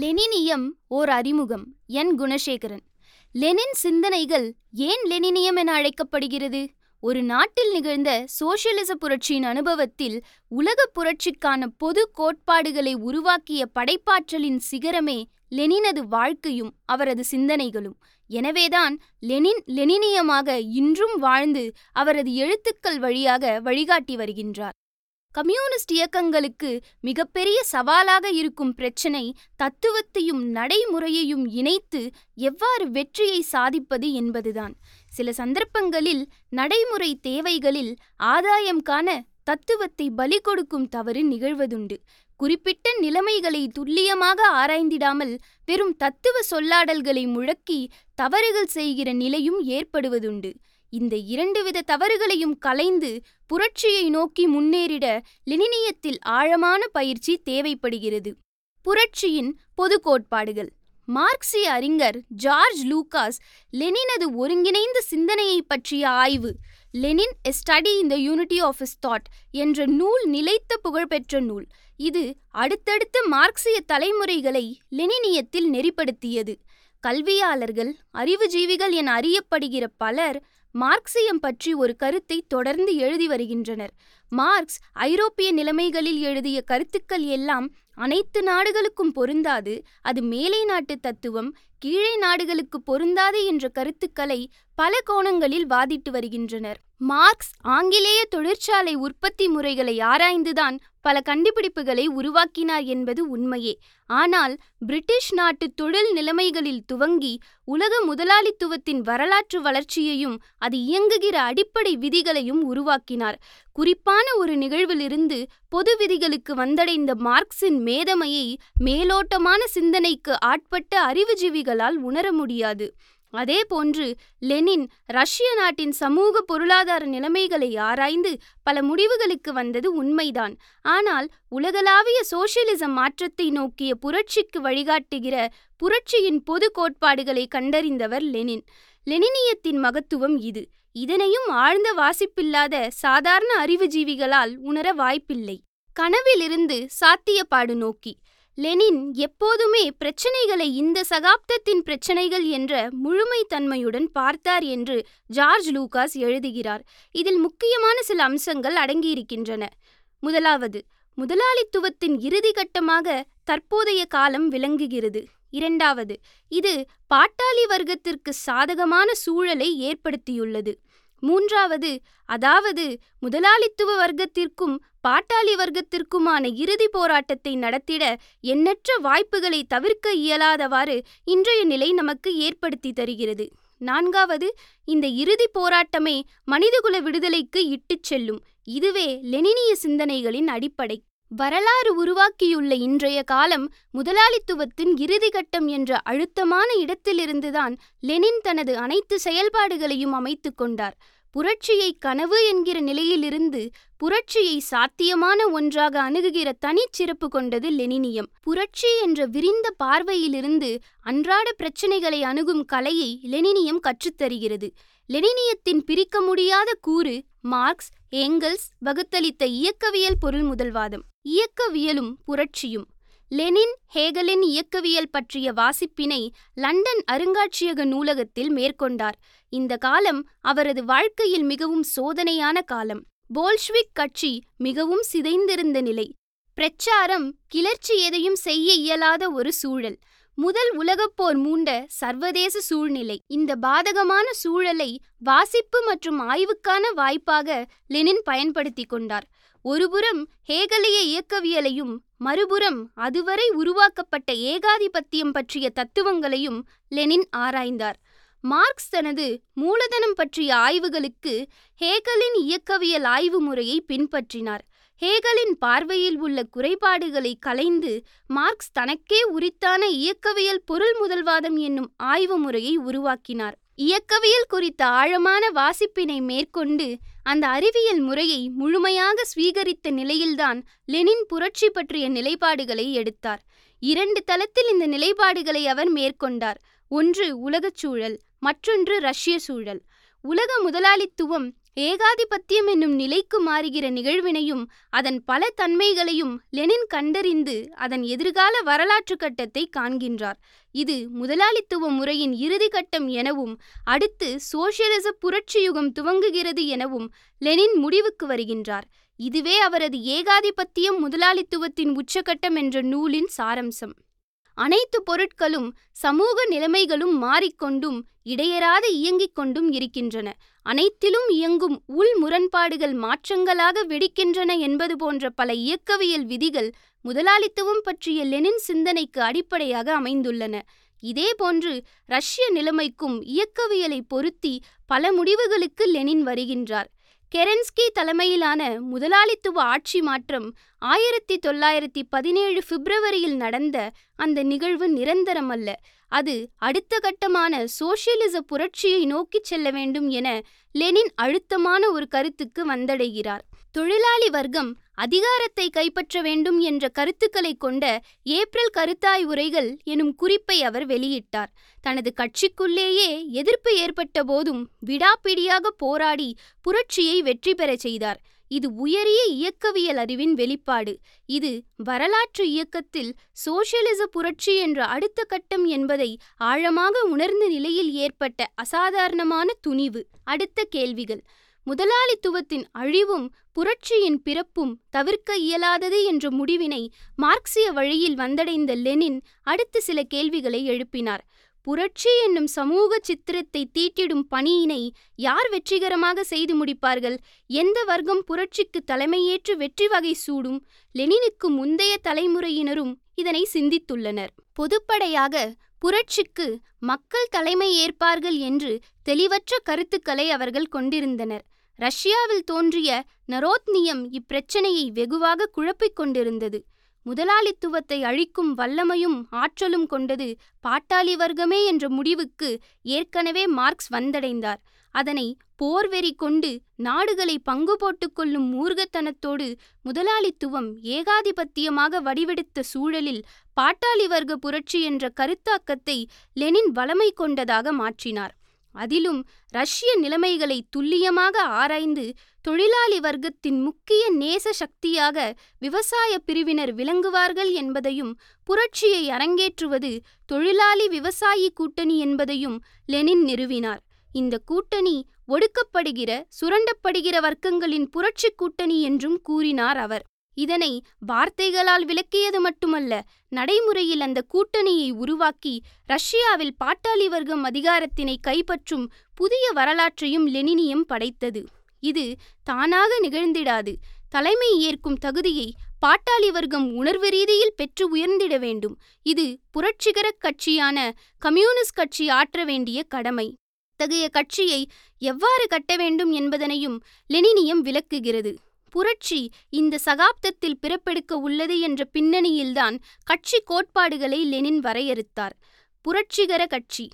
லெனினியம் ஓர் அறிமுகம். என் குணசேகரன். லெனின் சிந்தனைகள் ஏன் லெனினியம் என அழைக்கப்படுகிறது? ஒரு நாட்டில் நிகழ்ந்த சோசியலிச புரட்சியின் அனுபவத்தில் உலகப் புரட்சிக்கான பொது கோட்பாடுகளை உருவாக்கிய படைப்பாற்றலின் சிகரமே லெனினது வாழ்க்கையும் அவரது சிந்தனைகளும். எனவேதான் லெனின் லெனினியமாக இன்றும் வாழ்ந்து அவரது எழுத்துக்கள் வழியாக வழிகாட்டி வருகின்றார். கம்யூனிஸ்ட் இயக்கங்களுக்கு மிகப்பெரிய சவாலாக இருக்கும் பிரச்சினை தத்துவத்தையும் நடைமுறையையும் இணைத்து எவ்வாறு வெற்றியை சாதிப்பது என்பதுதான். சில சந்தர்ப்பங்களில் நடைமுறை தேவைகளில் ஆதாயம் காண தத்துவத்தை பலி கொடுக்கும் தவறு நிகழ்வதுண்டு. குறிப்பிட்ட நிலைமைகளை துல்லியமாக ஆராய்ந்திடாமல் வெறும் தத்துவ சொல்லாடல்களை முழக்கி தவறுகள் செய்கிற நிலையும் ஏற்படுவதுண்டு. இந்த இரண்டு வித தவறுகளையும் கலைந்து புரட்சியை நோக்கி முன்னேறிட லெனினியத்தில் ஆழமான பயிற்சி தேவைப்படுகிறது. புரட்சியின் பொது கோட்பாடுகள். மார்க்சிய அறிஞர் ஜார்ஜ் லூகாஸ் லெனினது ஒருங்கிணைந்த சிந்தனையை பற்றிய ஆய்வு. Lenin a study in the unity of his thought என்ற நூல் நிலைத்த புகழ்பெற்ற நூல். இது அடுத்தடுத்த மார்க்சிய தலைமுறைகளை லெனினியத்தில் நெறிப்படுத்தியது. கல்வியாளர்கள் அறிவுஜீவிகள் என அறியப்படுகிற பலர் மார்க்சியம் பற்றி ஒரு கருத்தை தொடர்ந்து எழுதி வருகின்றனர். மார்க்ஸ் ஐரோப்பிய நிலைமைகளில் எழுதிய கருத்துக்கள் எல்லாம் அனைத்து நாடுகளுக்கும் பொருந்தாது அது மேலை நாட்டு தத்துவம் கீழே நாடுகளுக்கு பொருந்தாது என்ற கருத்துக்களை பல கோணங்களில் வாதிட்டு வருகின்றனர். மார்க்ஸ் ஆங்கிலேய தொழிற்சாலை உற்பத்தி முறைகளை ஆராய்ந்துதான் பல கண்டுபிடிப்புகளை உருவாக்கினார் என்பது உண்மையே. ஆனால் பிரிட்டிஷ் நாட்டு தொழில் நிலைமைகளில் துவங்கி உலக முதலாளித்துவத்தின் வரலாற்று வளர்ச்சியையும் அது இயங்குகிற அடிப்படை விதிகளையும் உருவாக்கினார். குறிப்பான ஒரு நிகழ்விலிருந்து பொது விதிகளுக்கு வந்தடைந்த மார்க்சின் மேதமையை மேலோட்டமான சிந்தனைக்கு ஆட்பட்ட அறிவுஜீவிகளால் உணர முடியாது. அதேபோன்று லெனின் ரஷ்ய நாட்டின் சமூக பொருளாதார நிலைமைகளை ஆராய்ந்து பல முடிவுகளுக்கு வந்தது உண்மைதான். ஆனால் உலகளாவிய சோசியலிசம் மாற்றத்தை நோக்கிய புரட்சிக்கு வழிகாட்டுகிற புரட்சியின் பொது கோட்பாடுகளை கண்டறிந்தவர் லெனின். லெனினியத்தின் மகத்துவம் இது. இதனையும் ஆழ்ந்த வாசிப்பில்லாத சாதாரண அறிவுஜீவிகளால் உணர வாய்ப்பில்லை. கனவிலிருந்து சாத்தியப்பாடு நோக்கி லெனின் எப்போதுமே பிரச்சனைகளை இந்த சகாப்தத்தின் பிரச்சனைகள் என்ற முழுமைத்தன்மையுடன் பார்த்தார் என்று ஜார்ஜ் லூகாஸ் எழுதுகிறார். இதில் முக்கியமான சில அம்சங்கள் அடங்கியிருக்கின்றன. முதலாவது முதலாளித்துவத்தின் இறுதி கட்டமாக தற்போதைய காலம் விளங்குகிறது. இரண்டாவது இது பாட்டாளி வர்க்கத்திற்கு சாதகமான சூழலை ஏற்படுத்தியுள்ளது. மூன்றாவது அதாவது முதலாளித்துவ வர்க்கத்திற்கும் பாட்டாளி வர்க்கத்திற்குமான இறுதி போராட்டத்தை நடத்திட எண்ணற்ற வாய்ப்புகளை தவிர்க்க இயலாதவாறு இன்றைய நிலை நமக்கு ஏற்படுத்தி தருகிறது. நான்காவது இந்த இறுதி போராட்டமே மனிதகுல விடுதலைக்கு இட்டுச் செல்லும். இதுவே லெனினிய சிந்தனைகளின் அடிப்படை. வரலாறு உருவாக்கியுள்ள இன்றைய காலம் முதலாளித்துவத்தின் இறுதி கட்டம் என்ற அழுத்தமான இடத்திலிருந்துதான் லெனின் தனது அனைத்து செயல்பாடுகளையும் அமைத்து கொண்டார். புரட்சியை கனவு என்கிற நிலையிலிருந்து புரட்சியை சாத்தியமான ஒன்றாக அணுகுகிற தனிச்சிறப்பு கொண்டது லெனினியம். புரட்சி என்ற விரிந்த பார்வையிலிருந்து அன்றாட பிரச்சினைகளை அணுகும் கலையை லெனினியம் கற்றுத்தருகிறது. லெனினியத்தின் பிரிக்க முடியாத கூறு மார்க்ஸ் ஏங்கல்ஸ் வகுத்தளித்த இயக்கவியல் பொருள் முதல்வாதம். இயக்கவியலும் புரட்சியும். லெனின் ஹேகலின் இயக்கவியல் பற்றிய வாசிப்பினை லண்டன் அருங்காட்சியக நூலகத்தில் மேற்கொண்டார். இந்த காலம் அவரது வாழ்க்கையில் மிகவும் சோதனையான காலம். போல்ஷ்விக் கட்சி மிகவும் சிதைந்திருந்த நிலை. பிரச்சாரம் கிளர்ச்சி எதையும் செய்ய இயலாத ஒரு சூழல். முதல் உலகப்போர் மூண்ட சர்வதேச சூழ்நிலை. இந்த பாதகமான சூழலை வாசிப்பு மற்றும் ஆய்வுக்கான வாய்ப்பாக லெனின் பயன்படுத்தி கொண்டார். ஒருபுறம் ஹேகலிய இயக்கவியலையும் மறுபுறம் அதுவரை உருவாக்கப்பட்ட ஏகாதிபத்தியம் பற்றிய தத்துவங்களையும் லெனின் ஆராய்ந்தார். மார்க்ஸ் தனது மூலதனம் பற்றிய ஆய்வுகளுக்கு ஹேகலின் இயக்கவியல் ஆய்வு முறையை பின்பற்றினார். ஹேகலின் பார்வையில் உள்ள குறைபாடுகளை களைந்து மார்க்ஸ் தனக்கே உரித்தான இயக்கவியல் பொருள் முதல்வாதம் என்னும் ஆய்வு முறையை உருவாக்கினார். இயக்கவியல் குறித்த ஆழமான வாசிப்பினை மேற்கொண்டு அந்த அறிவியல் முறையை முழுமையாக ஸ்வீகரித்த நிலையில்தான் லெனின் புரட்சி பற்றிய நிலைப்பாடுகளை எடுத்தார். இரண்டு தளத்தில் இந்த நிலைப்பாடுகளை அவர் மேற்கொண்டார். ஒன்று உலகச் சூழல் மற்றொன்று ரஷ்ய சூழல். உலக முதலாளித்துவம் ஏகாதிபத்தியம் என்னும் நிலைக்கு மாறுகிற நிகழ்வினையும் அதன் பல தன்மைகளையும் லெனின் கண்டறிந்து அதன் எதிர்கால வரலாற்று கட்டத்தை காண்கின்றார். இது முதலாளித்துவ முறையின் இறுதி கட்டம் எனவும் அடுத்து சோசியலிச புரட்சி யுகம் துவங்குகிறது எனவும் லெனின் முடிவுக்கு வருகின்றார். இதுவே அவரது ஏகாதிபத்தியம் முதலாளித்துவத்தின் உச்சகட்டம் என்ற நூலின் சாரம்சம். அனைத்து பொருட்களும் சமூக நிலைமைகளும் மாறிக்கொண்டும் இடையறாது இயங்கிக் கொண்டும் இருக்கின்றன. அனைத்திலும் இயங்கும் உள் முரண்பாடுகள் மாற்றங்களாக வெடிக்கின்றன என்பது போன்ற பல இயக்கவியல் விதிகள் முதலாளித்துவம் பற்றிய லெனின் சிந்தனைக்கு அடிப்படையாக அமைந்துள்ளன. இதேபோன்று ரஷ்ய நிலைமைக்கும் இயக்கவியலை பொருத்தி பல முடிவுகளுக்கு லெனின் வருகின்றார். கெரன்ஸ்கி தலைமையிலான முதலாளித்துவ ஆட்சி மாற்றம் ஆயிரத்தி தொள்ளாயிரத்தி பதினேழு பிப்ரவரியில் நடந்த அந்த நிகழ்வு நிரந்தரமல்ல. அது அடுத்த கட்டமான சோசியலிச புரட்சியை நோக்கிச் செல்ல வேண்டும் என லெனின் அழுத்தமான ஒரு கருத்துக்கு வந்தடைகிறார். தொழிலாளி வர்க்கம் அதிகாரத்தை கைப்பற்ற வேண்டும் என்ற கருத்துக்களை கொண்ட ஏப்ரல் கருத்தாய் உரைகள் எனும் குறிப்பை அவர் வெளியிட்டார். தனது கட்சிக்குள்ளேயே எதிர்ப்பு ஏற்பட்ட போதும் விடாப்பிடியாக போராடி புரட்சியை வெற்றி பெறச் செய்தார். இது உயரிய இயக்கவியல் அறிவின் வெளிப்பாடு. இது வரலாற்று இயக்கத்தில் சோசியலிச புரட்சி என்ற அடுத்த கட்டம் என்பதை ஆழமாக உணர்ந்த நிலையில் ஏற்பட்ட அசாதாரணமான துணிவு. அடுத்த கேள்விகள். முதலாளித்துவத்தின் அழிவும் புரட்சியின் பிறப்பும் தவிர்க்க இயலாதது என்ற முடிவினை மார்க்சிய வழியில் வந்தடைந்த லெனின் அடுத்து சில கேள்விகளை எழுப்பினார். புரட்சி என்னும் சமூக சித்திரத்தை தீட்டிடும் பணியினை யார் வெற்றிகரமாக செய்து முடிப்பார்கள்? எந்த வர்க்கம் புரட்சிக்கு தலைமையேற்று வெற்றி வகை சூடும்? லெனினுக்கு முந்தைய தலைமுறையினரும் இதனை சிந்தித்துள்ளனர். பொதுப்படையாக புரட்சிக்கு மக்கள் தலைமை ஏற்பார்கள் என்று தெளிவற்ற கருத்துக்களை அவர்கள் கொண்டிருந்தனர். ரஷ்யாவில் தோன்றிய நரோத்னியம் இப்பிரச்சனையை வெகுவாக குழப்பிக் கொண்டிருந்தது. முதலாளித்துவத்தை அழிக்கும் வல்லமையும் ஆற்றலும் கொண்டது பாட்டாளி வர்க்கமே என்ற முடிவுக்கு ஏற்கனவே மார்க்ஸ் வந்தடைந்தார். அதனை போர்வெறி கொண்டு நாடுகளை பங்கு போட்டுக்கொள்ளும் மூர்கத்தனத்தோடு முதலாளித்துவம் ஏகாதிபத்தியமாக வடிவெடுத்த சூழலில் பாட்டாளி வர்க்க புரட்சி என்ற கருத்தாக்கத்தை லெனின் வளமை கொண்டதாக மாற்றினார். அதிலும் ரஷ்ய நிலைமைகளை துல்லியமாக ஆராய்ந்து தொழிலாளி வர்க்கத்தின் முக்கிய நேச சக்தியாக விவசாய பிரிவினர் விளங்குவார்கள் என்பதையும் புரட்சியை அரங்கேற்றுவது தொழிலாளி விவசாயி கூட்டணி என்பதையும் லெனின் நிறுவினார். இந்த கூட்டணி ஒடுக்கப்படுகிற சுரண்டப்படுகிற வர்க்கங்களின் புரட்சி கூட்டணி என்றும் கூறினார் அவர். இதனை வார்த்தைகளால் விளக்கியது மட்டுமல்ல நடைமுறையில் அந்த கூட்டணியை உருவாக்கி ரஷ்யாவில் பாட்டாளி வர்க்கம் அதிகாரத்தினை கைப்பற்றும் புதிய வரலாற்றையும் லெனினியம் படைத்தது. இது தானாக நிகழ்ந்திடாது. தலைமை ஏற்கும் தகுதியை பாட்டாளி வர்க்கம் உணர்வு ரீதியில் பெற்று உயர்ந்திட வேண்டும். இது புரட்சிகர கட்சியான கம்யூனிஸ்ட் கட்சி ஆற்ற வேண்டிய கடமை. தகைய கட்சியை எவ்வாறு கட்ட வேண்டும் என்பதனையும் லெனினியம் விளக்குகிறது. புரட்சி இந்த சகாப்தத்தில் பிறப்பெடுக்க உள்ளது என்ற பின்னணியில்தான் கட்சி கோட்பாடுகளை லெனின் வரையறுத்தார். புரட்சிகர கட்சி.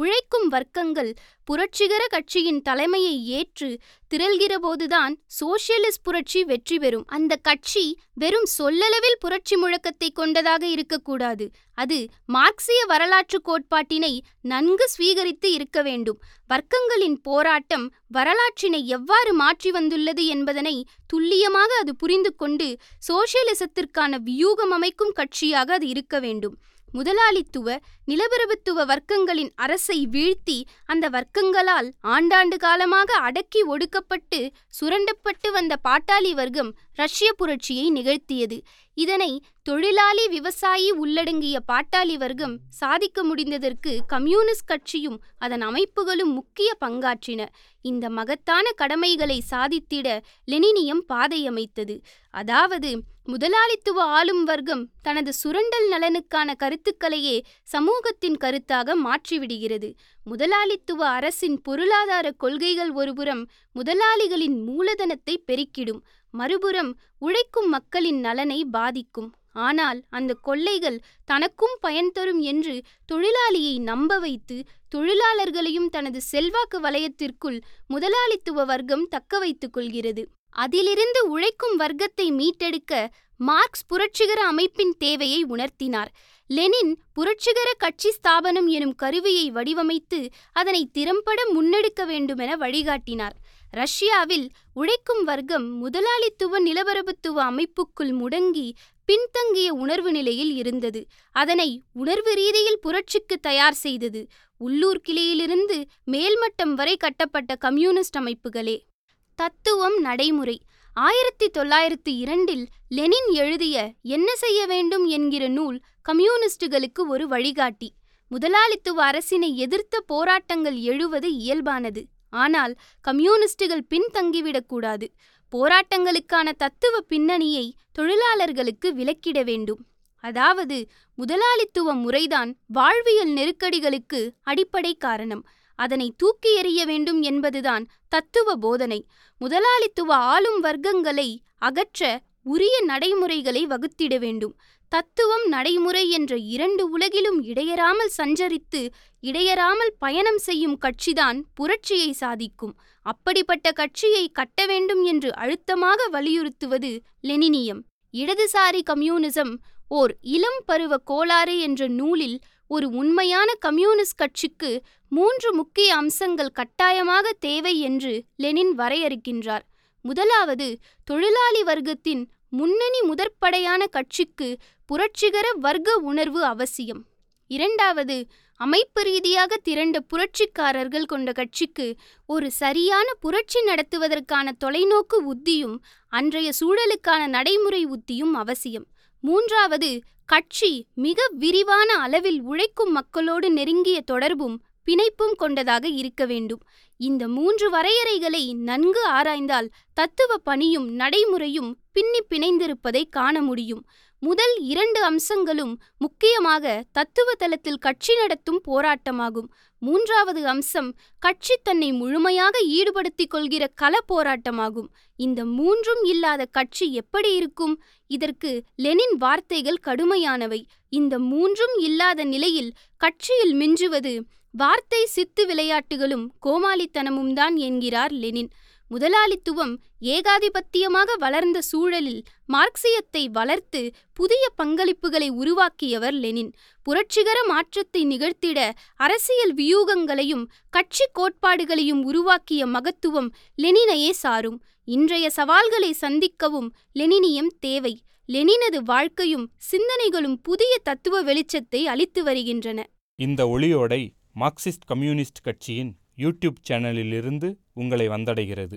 உழைக்கும் வர்க்கங்கள் புரட்சிகர கட்சியின் தலைமையை ஏற்று திரள்கிறபோதுதான் சோசியலிஸ்ட் புரட்சி வெற்றி பெறும். அந்த கட்சி வெறும் சொல்லளவில் புரட்சி முழக்கத்தை கொண்டதாக இருக்கக்கூடாது. அது மார்க்சிய வரலாற்று கோட்பாட்டினை நன்கு ஸ்வீகரித்து இருக்க வேண்டும். வர்க்கங்களின் போராட்டம் வரலாற்றினை எவ்வாறு மாற்றி வந்துள்ளது என்பதனை துல்லியமாக அது புரிந்து கொண்டு சோசியலிசத்திற்கான வியூகம் அமைக்கும் கட்சியாக அது இருக்க வேண்டும். முதலாளித்துவ நிலப்பிரபுத்துவ வர்க்கங்களின் அரசை வீழ்த்தி அந்த வர்க்கங்களால் ஆண்டாண்டு காலமாக அடக்கி ஒடுக்கப்பட்டு சுரண்டப்பட்டு வந்த பாட்டாளி வர்க்கம் ரஷ்ய புரட்சியை நிகழ்த்தியது. இதனை தொழிலாளி விவசாயி உள்ளடங்கிய பாட்டாளி வர்க்கம் சாதிக்க முடிந்ததற்கு கம்யூனிஸ்ட் கட்சியும் அதன் அமைப்புகளும் முக்கிய பங்காற்றின. இந்த மகத்தான கடமைகளை சாதித்திட லெனினியம் பாதையமைத்தது. அதாவது முதலாளித்துவ ஆளும் வர்க்கம் தனது சுரண்டல் நலனுக்கான கருத்துக்களையே சமூகத்தின் கருத்தாக மாற்றிவிடுகிறது. முதலாளித்துவ அரசின் பொருளாதார கொள்கைகள் ஒருபுறம் முதலாளிகளின் மூலதனத்தை பெருக்கிடும். மறுபுறம் உழைக்கும் மக்களின் நலனை பாதிக்கும். ஆனால் அந்த கொள்ளைகள் தனக்கும் பயன் தரும் என்று தொழிலாளியை நம்ப வைத்து தொழிலாளர்களையும் தனது செல்வாக்கு வலயத்திற்குள் முதலாளித்துவ வர்க்கம் தக்க வைத்துக் கொள்கிறது. அதிலிருந்து உழைக்கும் வர்க்கத்தை மீட்டெடுக்க மார்க்ஸ் புரட்சிகர அமைப்பின் தேவையை உணர்த்தினார். லெனின் புரட்சிகர கட்சி ஸ்தாபனம் எனும் கருவியை வடிவமைத்து அதனை திறம்பட முன்னெடுக்க வேண்டுமென வழிகாட்டினார். ரஷ்யாவில் உழைக்கும் வர்க்கம் முதலாளித்துவ நிலவரப்புத்துவ அமைப்புக்குள் முடங்கி பின்தங்கிய உணர்வு நிலையில் இருந்தது. அதனை உணர்வு ரீதியில் புரட்சிக்கு தயார் செய்தது உள்ளூர் கிளையிலிருந்து மேல்மட்டம் வரை கட்டப்பட்ட கம்யூனிஸ்ட் அமைப்புகளே. தத்துவம் நடைமுறை. ஆயிரத்தி தொள்ளாயிரத்தி இரண்டில் லெனின் எழுதிய என்ன செய்ய வேண்டும் என்கிற நூல் கம்யூனிஸ்டுகளுக்கு ஒரு வழிகாட்டி. முதலாளித்துவ அரசினை எதிர்த்த போராட்டங்கள் எழுவது இயல்பானது. ஆனால் கம்யூனிஸ்டுகள் பின்தங்கிவிடக்கூடாது போராட்டங்களுக்கான தத்துவ பின்னணியை தொழிலாளர்களுக்கு விளக்கிட வேண்டும். அதாவது முதலாளித்துவ முறைதான் வாழ்வியல் நெருக்கடிகளுக்கு அடிப்படை காரணம். அதனை தூக்கி எறிய வேண்டும் என்பதுதான் தத்துவ போதனை. முதலாளித்துவ ஆளும் வர்க்கங்களை அகற்ற உரிய நடைமுறைகளை வகுத்திட வேண்டும். தத்துவம் நடைமுறை என்ற இரண்டு உலகிலும் இடையறாமல் சஞ்சரித்து இடையறாமல் பயணம் செய்யும் கட்சிதான் புரட்சியை சாதிக்கும். அப்படிப்பட்ட கட்சியை கட்ட வேண்டும் என்று அழுத்தமாக வலியுறுத்துவது லெனினியம். இடதுசாரி கம்யூனிசம் ஓர் இளம் பருவ கோளாறு என்ற நூலில் ஒரு உண்மையான கம்யூனிஸ்ட் கட்சிக்கு மூன்று முக்கிய அம்சங்கள் கட்டாயமாக தேவை என்று லெனின் வரையறுக்கின்றார். முதலாவது தொழிலாளி வர்க்கத்தின் முன்னணி முதற்படையான கட்சிக்கு புரட்சிகர வர்க்க உணர்வு அவசியம். இரண்டாவது அமைப்பு ரீதியாக திரண்ட புரட்சிக்காரர்கள் கொண்ட கட்சிக்கு ஒரு சரியான புரட்சி நடத்துவதற்கான தொலைநோக்கு உத்தியும் அன்றைய சூழலுக்கான நடைமுறை உத்தியும் அவசியம். மூன்றாவது கட்சி மிக விரிவான அளவில் உழைக்கும் மக்களோடு நெருங்கிய தொடர்பும் பிணைப்பும் கொண்டதாக இருக்க வேண்டும். இந்த மூன்று வரையறைகளை நன்கு ஆராய்ந்தால் தத்துவ பணியும் நடைமுறையும் பின்னி பிணைந்திருப்பதை காண முடியும். முதல் இரண்டு அம்சங்களும் முக்கியமாக தத்துவ தளத்தில் கட்சி நடத்தும் போராட்டமாகும். மூன்றாவது அம்சம் கட்சி தன்னை முழுமையாக ஈடுபடுத்திக் கொள்கிற கள போராட்டமாகும். இந்த மூன்றும் இல்லாத கட்சி எப்படி இருக்கும்? இதற்கு லெனின் வார்த்தைகள் கடுமையானவை. இந்த மூன்றும் இல்லாத நிலையில் கட்சியில் மிஞ்சுவது வார்த்தை சித்து விளையாட்டுகளும் கோமாளித்தனமும் தான் என்கிறார் லெனின். முதலாளித்துவம் ஏகாதிபத்தியமாக வளர்ந்த சூழலில் மார்க்சியத்தை வளர்த்து புதிய பங்களிப்புகளை உருவாக்கியவர் லெனின். புரட்சிகர மாற்றத்தை நிகழ்த்திட அரசியல் வியூகங்களையும் கட்சி கோட்பாடுகளையும் உருவாக்கிய மகத்துவம் லெனினையே சாரும். இன்றைய சவால்களை சந்திக்கவும் லெனினியம் தேவை. லெனினது வாழ்க்கையும் சிந்தனைகளும் புதிய தத்துவ வெளிச்சத்தை அளித்து வருகின்றன. இந்த ஒளியோடை மார்க்சிஸ்ட் கம்யூனிஸ்ட் கட்சியின் யூடியூப் சேனலிலிருந்து உங்களை வந்தடைகிறது.